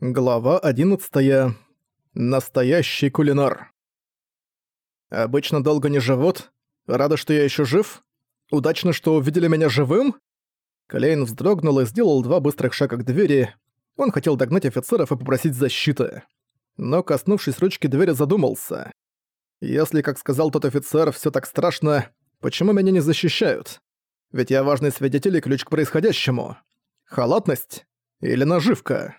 Глава 11. Настоящий кулинар. Обычно долго не живут. Рада, что я еще жив. Удачно, что увидели меня живым. Клейн вздрогнул и сделал два быстрых шага к двери. Он хотел догнать офицеров и попросить защиты. Но, коснувшись ручки двери, задумался. Если, как сказал тот офицер, все так страшно, почему меня не защищают? Ведь я важный свидетель и ключ к происходящему. Халатность? Или наживка?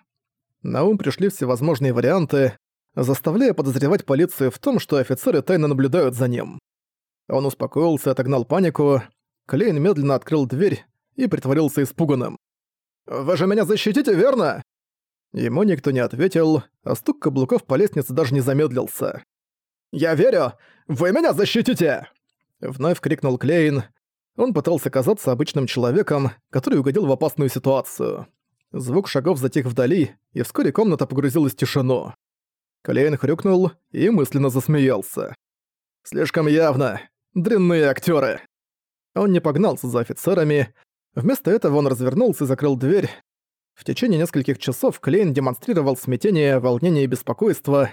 На ум пришли всевозможные варианты, заставляя подозревать полицию в том, что офицеры тайно наблюдают за ним. Он успокоился, отогнал панику. Клейн медленно открыл дверь и притворился испуганным. «Вы же меня защитите, верно?» Ему никто не ответил, а стук каблуков по лестнице даже не замедлился. «Я верю! Вы меня защитите!» Вновь крикнул Клейн. Он пытался казаться обычным человеком, который угодил в опасную ситуацию. Звук шагов затих вдали, и вскоре комната погрузилась в тишину. Клейн хрюкнул и мысленно засмеялся. «Слишком явно. Дрянные актеры. Он не погнался за офицерами. Вместо этого он развернулся и закрыл дверь. В течение нескольких часов Клейн демонстрировал смятение, волнение и беспокойство.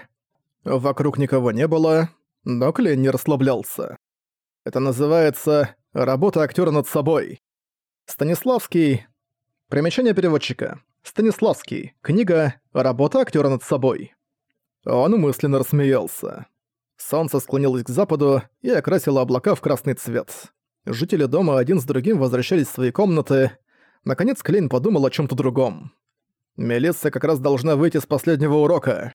Вокруг никого не было, но Клейн не расслаблялся. Это называется «работа актера над собой». Станиславский Примечание переводчика. Станиславский. Книга «Работа актера над собой». Он мысленно рассмеялся. Солнце склонилось к западу и окрасило облака в красный цвет. Жители дома один с другим возвращались в свои комнаты. Наконец Клейн подумал о чем то другом. Мелисса как раз должна выйти с последнего урока.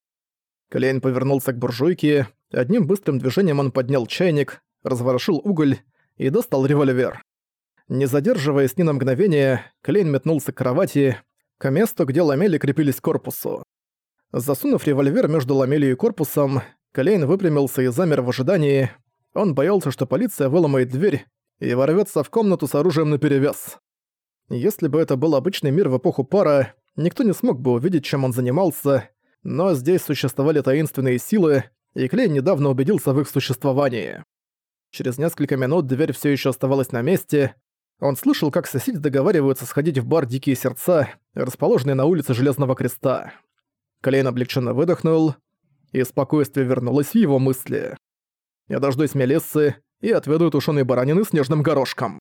Клейн повернулся к буржуйке, одним быстрым движением он поднял чайник, разворошил уголь и достал револьвер. Не задерживаясь ни на мгновение, Клейн метнулся к кровати, к месту, где ламели крепились к корпусу. Засунув револьвер между ламелью и корпусом, Клейн выпрямился и замер в ожидании. Он боялся, что полиция выломает дверь и ворвется в комнату с оружием наперевес. Если бы это был обычный мир в эпоху пара, никто не смог бы увидеть, чем он занимался, но здесь существовали таинственные силы, и Клейн недавно убедился в их существовании. Через несколько минут дверь все еще оставалась на месте, он слышал, как соседи договариваются сходить в бар «Дикие сердца», расположенный на улице Железного Креста. Клейн облегченно выдохнул, и спокойствие вернулось в его мысли. «Я дождусь Мелиссы и отведу тушеные баранины с нежным горошком».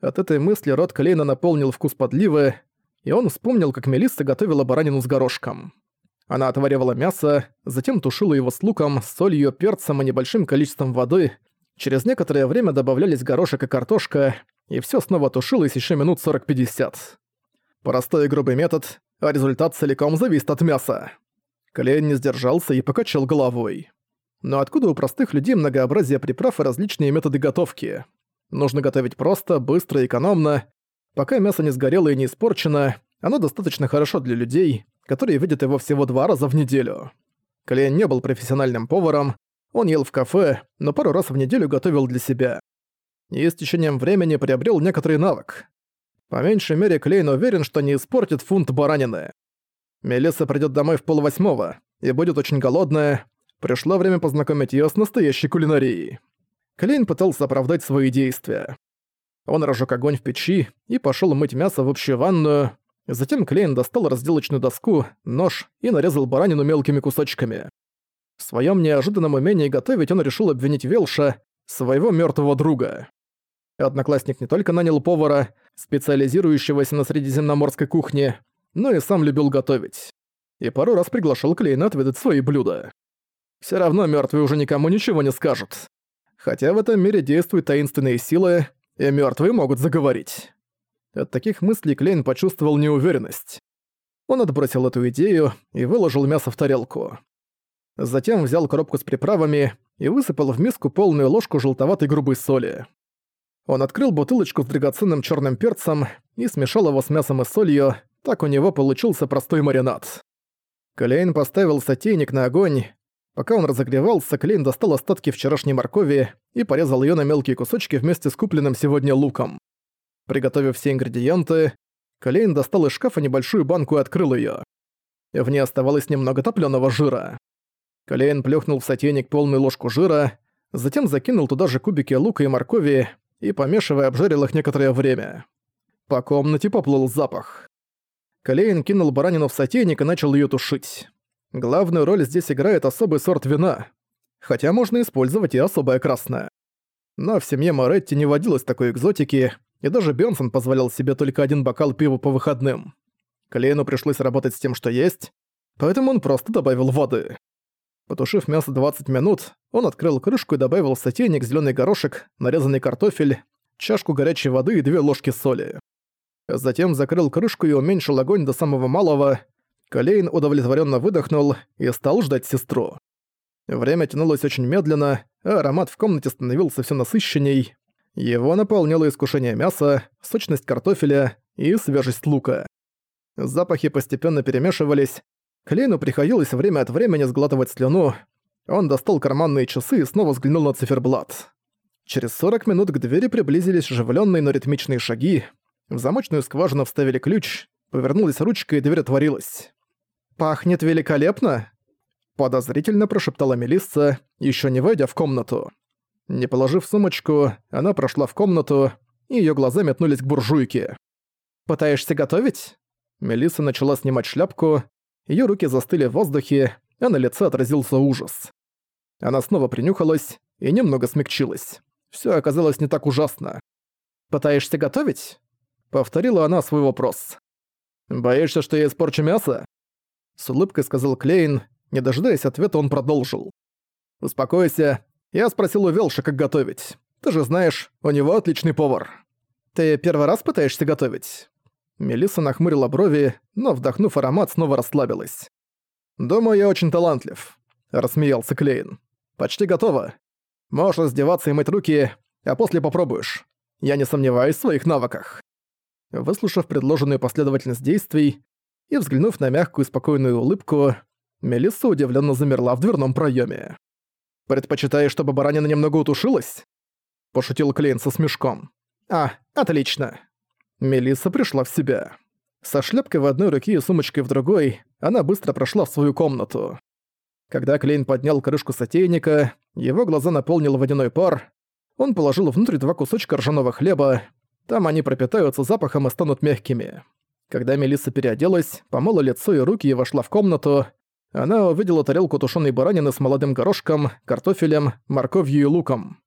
От этой мысли рот Клейна наполнил вкус подливы, и он вспомнил, как Мелисса готовила баранину с горошком. Она отваривала мясо, затем тушила его с луком, солью, перцем и небольшим количеством воды. Через некоторое время добавлялись горошек и картошка, и все снова тушилось еще минут 40-50. Простой и грубый метод, а результат целиком зависит от мяса. Клейн не сдержался и покачал головой. Но откуда у простых людей многообразие приправ и различные методы готовки? Нужно готовить просто, быстро и экономно. Пока мясо не сгорело и не испорчено, оно достаточно хорошо для людей, которые видят его всего два раза в неделю. Клейн не был профессиональным поваром, он ел в кафе, но пару раз в неделю готовил для себя и с течением времени приобрел некоторый навык. По меньшей мере, Клейн уверен, что не испортит фунт баранины. Мелисса придёт домой в полвосьмого и будет очень голодная. Пришло время познакомить её с настоящей кулинарией. Клейн пытался оправдать свои действия. Он разжег огонь в печи и пошёл мыть мясо в общую ванную. Затем Клейн достал разделочную доску, нож и нарезал баранину мелкими кусочками. В своём неожиданном умении готовить он решил обвинить Велша, своего мёртвого друга. Одноклассник не только нанял повара, специализирующегося на средиземноморской кухне, но и сам любил готовить. И пару раз приглашал Клейна отведать свои блюда. Все равно мертвые уже никому ничего не скажут. Хотя в этом мире действуют таинственные силы, и мертвые могут заговорить. От таких мыслей Клейн почувствовал неуверенность. Он отбросил эту идею и выложил мясо в тарелку. Затем взял коробку с приправами и высыпал в миску полную ложку желтоватой грубой соли. Он открыл бутылочку с драгоценным черным перцем и смешал его с мясом и солью, так у него получился простой маринад. Клейн поставил сотейник на огонь. Пока он разогревался, Клейн достал остатки вчерашней моркови и порезал ее на мелкие кусочки вместе с купленным сегодня луком. Приготовив все ингредиенты, Клейн достал из шкафа небольшую банку и открыл ее. В ней оставалось немного топленого жира. Клейн плюхнул в сотейник полную ложку жира, затем закинул туда же кубики лука и моркови и, помешивая, обжарил их некоторое время. По комнате поплыл запах. Клейн кинул баранину в сотейник и начал ее тушить. Главную роль здесь играет особый сорт вина, хотя можно использовать и особое красное. Но в семье Моретти не водилось такой экзотики, и даже Бенсон позволял себе только один бокал пива по выходным. Клейну пришлось работать с тем, что есть, поэтому он просто добавил воды. Потушив мясо 20 минут, он открыл крышку и добавил в сотейник зелёный горошек, нарезанный картофель, чашку горячей воды и две ложки соли. Затем закрыл крышку и уменьшил огонь до самого малого. Клейн удовлетворенно выдохнул и стал ждать сестру. Время тянулось очень медленно, а аромат в комнате становился все насыщенней. Его наполняло искушение мяса, сочность картофеля и свежесть лука. Запахи постепенно перемешивались. Клейну приходилось время от времени сглатывать слюну. Он достал карманные часы и снова взглянул на циферблат. Через 40 минут к двери приблизились оживленные, но ритмичные шаги. В замочную скважину вставили ключ, повернулась ручка и дверь отворилась. «Пахнет великолепно!» Подозрительно прошептала Мелисса, еще не войдя в комнату. Не положив сумочку, она прошла в комнату, и её глаза метнулись к буржуйке. «Пытаешься готовить?» Мелисса начала снимать шляпку, её руки застыли в воздухе, а на лице отразился ужас. Она снова принюхалась и немного смягчилась. Всё оказалось не так ужасно. «Пытаешься готовить?» Повторила она свой вопрос. «Боишься, что я испорчу мясо?» С улыбкой сказал Клейн, не дожидаясь ответа, он продолжил. «Успокойся. Я спросил у Велша, как готовить. Ты же знаешь, у него отличный повар». «Ты первый раз пытаешься готовить?» Мелисса нахмурила брови, но, вдохнув аромат, снова расслабилась. «Думаю, я очень талантлив», — рассмеялся Клейн. «Почти готово. Можешь раздеваться и мыть руки, а после попробуешь. Я не сомневаюсь в своих навыках». Выслушав предложенную последовательность действий и взглянув на мягкую спокойную улыбку, Мелисса удивленно замерла в дверном проеме. «Предпочитаешь, чтобы баранина немного утушилась?» Пошутил Клейн со смешком. «А, отлично!» Мелисса пришла в себя. Со шляпкой в одной руке и сумочкой в другой, она быстро прошла в свою комнату. Когда Клейн поднял крышку сотейника, его глаза наполнил водяной пар, он положил внутрь два кусочка ржаного хлеба, там они пропитаются запахом и станут мягкими. Когда Мелисса переоделась, помыла лицо и руки и вошла в комнату, она увидела тарелку тушеной баранины с молодым горошком, картофелем, морковью и луком.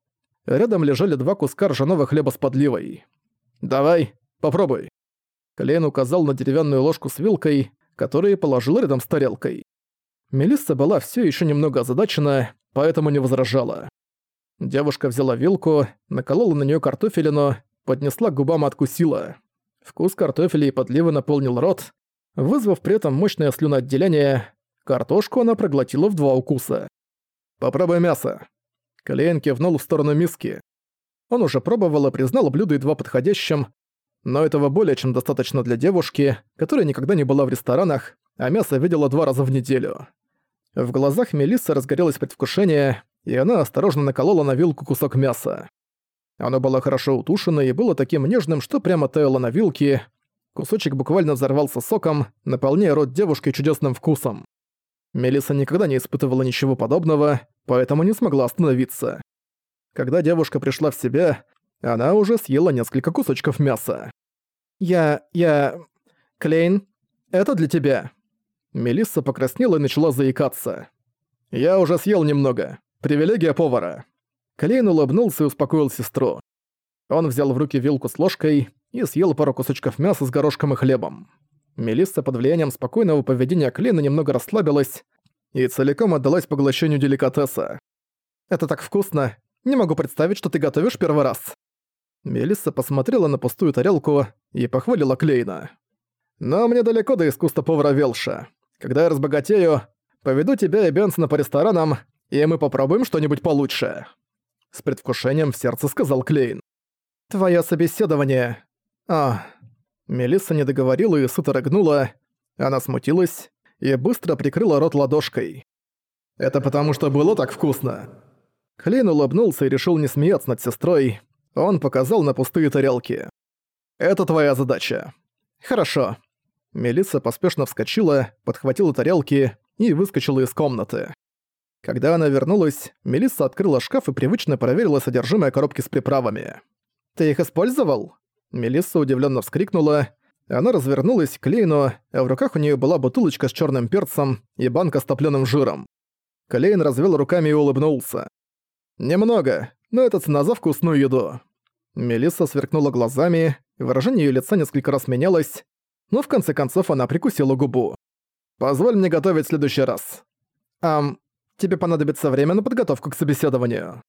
Рядом лежали два куска ржаного хлеба с подливой. «Давай, попробуй». Клейн указал на деревянную ложку с вилкой, которую положил рядом с тарелкой. Мелисса была все еще немного озадачена, поэтому не возражала. Девушка взяла вилку, наколола на нее картофелину, поднесла к губам и откусила. Вкус картофеля и подливы наполнил рот, вызвав при этом мощное слюноотделение, Картошку она проглотила в два укуса. «Попробуй мясо». Клейн кивнул в сторону миски. Он уже пробовал и признал блюдо едва подходящим, но этого более чем достаточно для девушки, которая никогда не была в ресторанах, а мясо видела два раза в неделю. В глазах Мелиссы разгорелось предвкушение, и она осторожно наколола на вилку кусок мяса. Оно было хорошо утушено и было таким нежным, что прямо таяло на вилке. Кусочек буквально взорвался соком, наполняя рот девушки чудесным вкусом. Мелиса никогда не испытывала ничего подобного, поэтому не смогла остановиться. Когда девушка пришла в себя, она уже съела несколько кусочков мяса. «Я... я... Клейн, это для тебя». Мелисса покраснела и начала заикаться. «Я уже съел немного. Привилегия повара». Клейн улыбнулся и успокоил сестру. Он взял в руки вилку с ложкой и съел пару кусочков мяса с горошком и хлебом. Мелисса под влиянием спокойного поведения Клина немного расслабилась и целиком отдалась поглощению деликатеса. «Это так вкусно! Не могу представить, что ты готовишь первый раз!» Мелисса посмотрела на пустую тарелку и похвалила Клейна. «Но мне далеко до искусства повара Велша. Когда я разбогатею, поведу тебя и Бенсона по ресторанам, и мы попробуем что-нибудь получше». С предвкушением в сердце сказал Клейн. «Твоё собеседование...» «А, Мелисса не договорила и сыто рыгнула. Она смутилась и быстро прикрыла рот ладошкой. «Это потому, что было так вкусно!» Клейн улыбнулся и решил не смеяться над сестрой. Он показал на пустые тарелки. «Это твоя задача». «Хорошо». Мелисса поспешно вскочила, подхватила тарелки и выскочила из комнаты. Когда она вернулась, Мелисса открыла шкаф и привычно проверила содержимое коробки с приправами. «Ты их использовал?» Мелисса удивленно вскрикнула. Она развернулась к Клейну, а в руках у нее была бутылочка с черным перцем и банка с топленым жиром. Клейн развел руками и улыбнулся. «Немного, но это цена за вкусную еду». Мелисса сверкнула глазами, выражение ее лица несколько раз менялось, но в конце концов она прикусила губу. «Позволь мне готовить в следующий раз». «Ам, тебе понадобится время на подготовку к собеседованию».